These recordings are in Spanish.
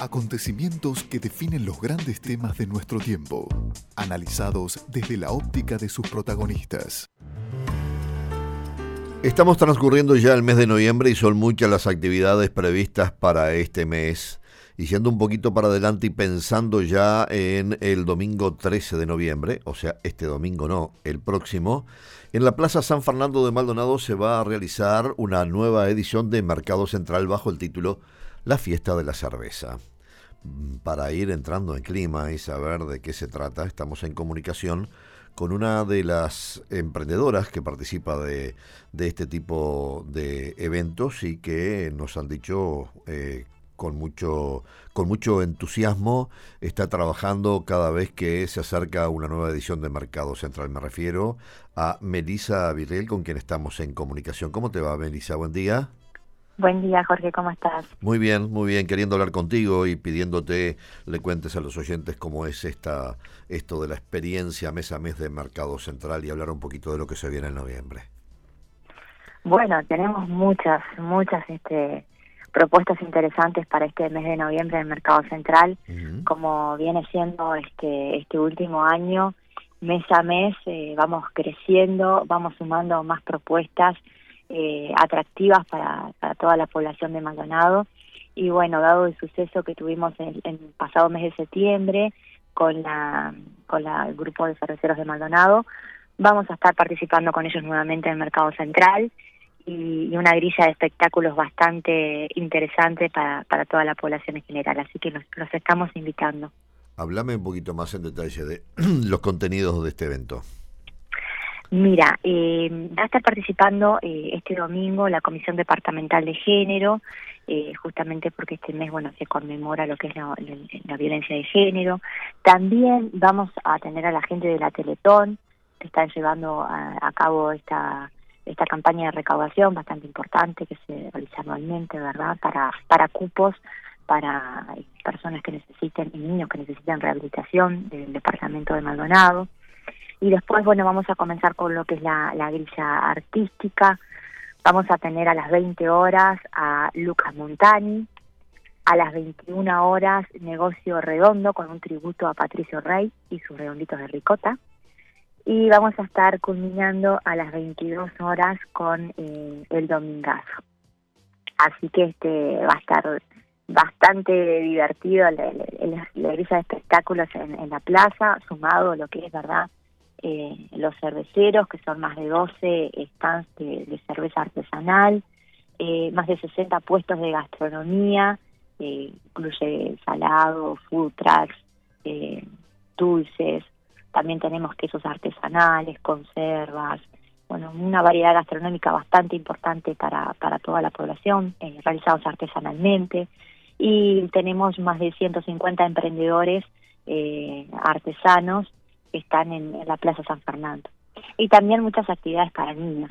Acontecimientos que definen los grandes temas de nuestro tiempo, analizados desde la óptica de sus protagonistas. Estamos transcurriendo ya el mes de noviembre y son muchas las actividades previstas para este mes. Y yendo un poquito para adelante y pensando ya en el domingo 13 de noviembre, o sea, este domingo no, el próximo, en la Plaza San Fernando de Maldonado se va a realizar una nueva edición de Mercado Central bajo el título La Fiesta de la Cerveza. Para ir entrando en clima y saber de qué se trata, estamos en comunicación con una de las emprendedoras que participa de, este tipo de eventos y que nos han dicho eh, con mucho, con mucho entusiasmo, está trabajando cada vez que se acerca una nueva edición de Mercado Central. Me refiero a Melisa Virrell, con quien estamos en comunicación. ¿Cómo te va, Melisa? Buen día. Buen día, Jorge, ¿cómo estás? Muy bien, muy bien, queriendo hablar contigo y pidiéndote le cuentes a los oyentes cómo es esta esto de la experiencia mes a mes de Mercado Central y hablar un poquito de lo que se viene en noviembre. Bueno, tenemos muchas, muchas este, propuestas interesantes para este mes de noviembre en Mercado Central, como viene siendo este, este último año, mes a mes eh, vamos creciendo, vamos sumando más propuestas eh, atractivas para, para toda la población de Maldonado. Y bueno, dado el suceso que tuvimos en, el pasado mes de septiembre con la con la, el grupo de cerveceros de Maldonado, vamos a estar participando con ellos nuevamente en el mercado central y, una grilla de espectáculos bastante interesante para, para toda la población en general. Así que los, los estamos invitando. Háblame un poquito más en detalle de los contenidos de este evento. Mira, eh, va a estar participando eh, este domingo la Comisión Departamental de Género, eh, justamente porque este mes, bueno, se conmemora lo que es la, violencia de género. También vamos a tener a la gente de la Teletón, que están llevando a, cabo esta esta campaña de recaudación bastante importante que se realiza anualmente, ¿verdad? Para para cupos para personas que necesiten y niños que necesiten rehabilitación del departamento de Maldonado. Y después, bueno, vamos a comenzar con lo que es la, la grilla artística. Vamos a tener a las 20 horas a Lucas Montani, a las 21 horas Negocio Redondo con un tributo a Patricio Rey y sus redonditos de ricota. Y vamos a estar culminando a las 22 horas con eh, el Domingazo. Así que este va a estar bastante divertido la, grilla de espectáculos en, en, la plaza, sumado a lo que es verdad eh, los cerveceros, que son más de 12 stands de, cerveza artesanal, eh, más de 60 puestos de gastronomía, eh, incluye salado, food trucks, eh, dulces, también tenemos quesos artesanales, conservas, bueno, una variedad gastronómica bastante importante para, para toda la población, realizados artesanalmente, y tenemos más de 150 emprendedores artesanos están en, la Plaza San Fernando. Y también muchas actividades para niños.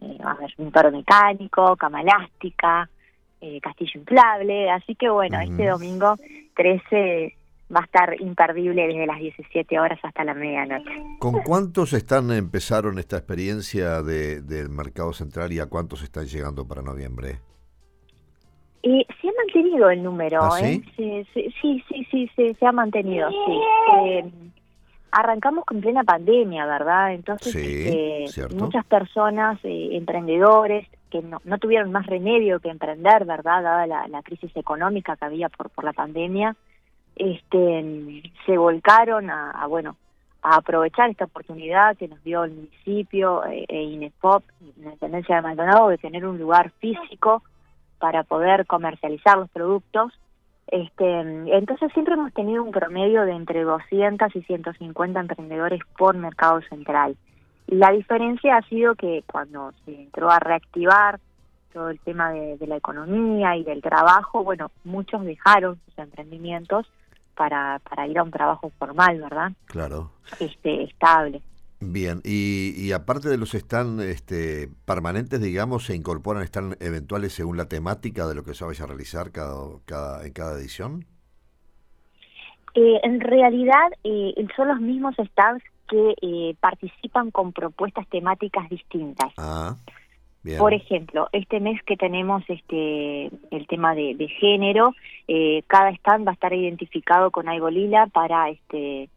Eh, a ver, un toro mecánico, cama elástica, eh, castillo inflable. Así que bueno, este domingo 13 va a estar imperdible desde las 17 horas hasta la medianoche. ¿Con cuántos están empezaron esta experiencia de, del mercado central y a cuántos están llegando para noviembre? Eh, se ha mantenido el número, ¿Ah, ¿eh? Sí, sí, sí, sí, sí, se ha mantenido, sí. Eh, arrancamos con plena pandemia, ¿verdad? Entonces, eh, muchas personas, eh, emprendedores, que no, no, tuvieron más remedio que emprender, ¿verdad? Dada la, crisis económica que había por, por la pandemia, este, se volcaron a, bueno, a aprovechar esta oportunidad que nos dio el municipio eh, e INEPOP, la Intendencia de Maldonado, de tener un lugar físico para poder comercializar los productos este, entonces siempre hemos tenido un promedio de entre 200 y 150 emprendedores por mercado central. La diferencia ha sido que cuando se entró a reactivar todo el tema de, la economía y del trabajo, bueno, muchos dejaron sus emprendimientos para, para ir a un trabajo formal, ¿verdad? Claro. Este, estable. Bien, y, aparte de los están este, permanentes, digamos, se incorporan están eventuales según la temática de lo que se vaya a realizar cada, cada, en cada edición. Eh, en realidad eh, son los mismos stands que eh, participan con propuestas temáticas distintas. Ah. Por ejemplo, este mes que tenemos este el tema de, género, eh, cada stand va a estar identificado con algo lila para este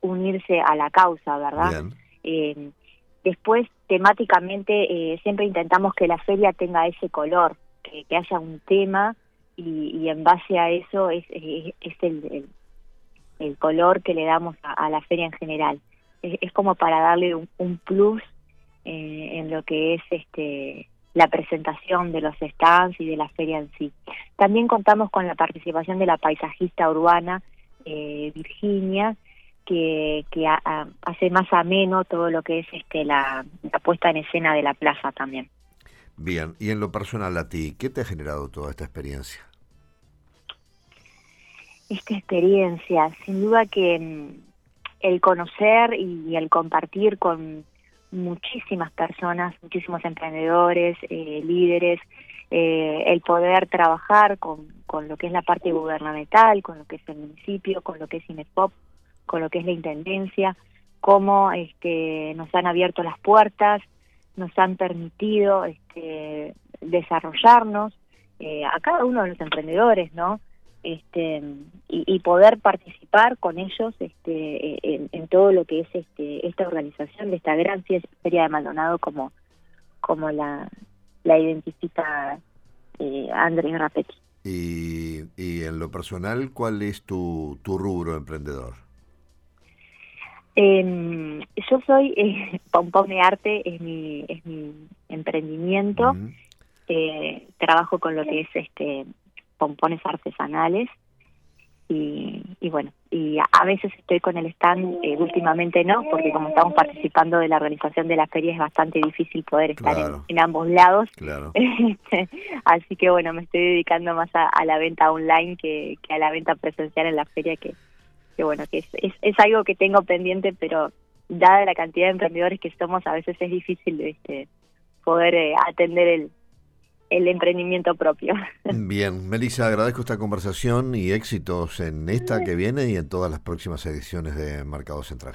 unirse a la causa, ¿verdad? Eh, después, temáticamente, eh, siempre intentamos que la feria tenga ese color, que, haya un tema y, en base a eso es, es, el, el, color que le damos a, la feria en general. Es, como para darle un plus eh, en lo que es este la presentación de los stands y de la feria en sí. También contamos con la participación de la paisajista urbana eh, Virginia, que, que hace más ameno todo lo que es este la, puesta en escena de la plaza también. Bien, y en lo personal a ti, ¿qué te ha generado toda esta experiencia? Esta experiencia, sin duda que mm, el conocer y el compartir con muchísimas personas, muchísimos emprendedores, eh, líderes, eh, el poder trabajar con, con lo que es la parte gubernamental, con lo que es el municipio, con lo que es INEPOP, con lo que es la Intendencia, cómo este, nos han abierto las puertas, nos han permitido este, desarrollarnos eh, a cada uno de los emprendedores, ¿no? este, y, poder participar con ellos este, en, todo lo que es este, esta organización de esta gran Feria de Maldonado como, como la, la identifica eh, Andrés Rapetti. Y, y en lo personal, ¿cuál es tu, tu rubro emprendedor? Eh, yo soy eh, Pompón Arte, es mi, es mi emprendimiento. eh, trabajo con lo que es este pompones artesanales y, y, bueno, y a veces estoy con el stand, eh, últimamente no, porque como estamos participando de la organización de la feria es bastante difícil poder estar en, ambos lados. Claro. Así que bueno, me estoy dedicando más a, la venta online que, que, a la venta presencial en la feria, que, que bueno, que es, es, algo que tengo pendiente, pero dada la cantidad de emprendedores que somos, a veces es difícil este, poder eh, atender el, el emprendimiento propio. Bien, Melissa, agradezco esta conversación y éxitos en esta que viene y en todas las próximas ediciones de Mercado Central.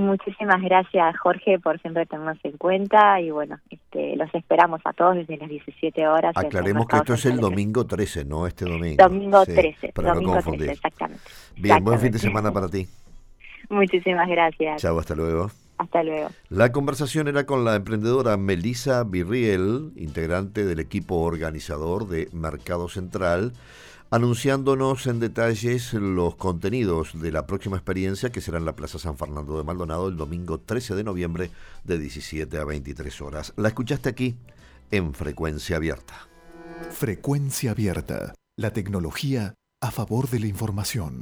Muchísimas gracias, Jorge, por siempre tenernos en cuenta y bueno, este, los esperamos a todos desde las 17 horas. Aclaremos que esto es el domingo 13, no este domingo. Domingo 13, domingo 13, exactamente. Bien, buen fin de semana para ti. Muchísimas gracias. Chao, hasta luego. Hasta luego. La conversación era con la emprendedora Melissa Virriel, integrante del equipo organizador de Mercado Central, anunciándonos en detalles los contenidos de la próxima experiencia que será en la Plaza San Fernando de Maldonado el domingo 13 de noviembre de 17 a 23 horas. La escuchaste aquí en Frecuencia Abierta. Frecuencia Abierta, la tecnología a favor de la información.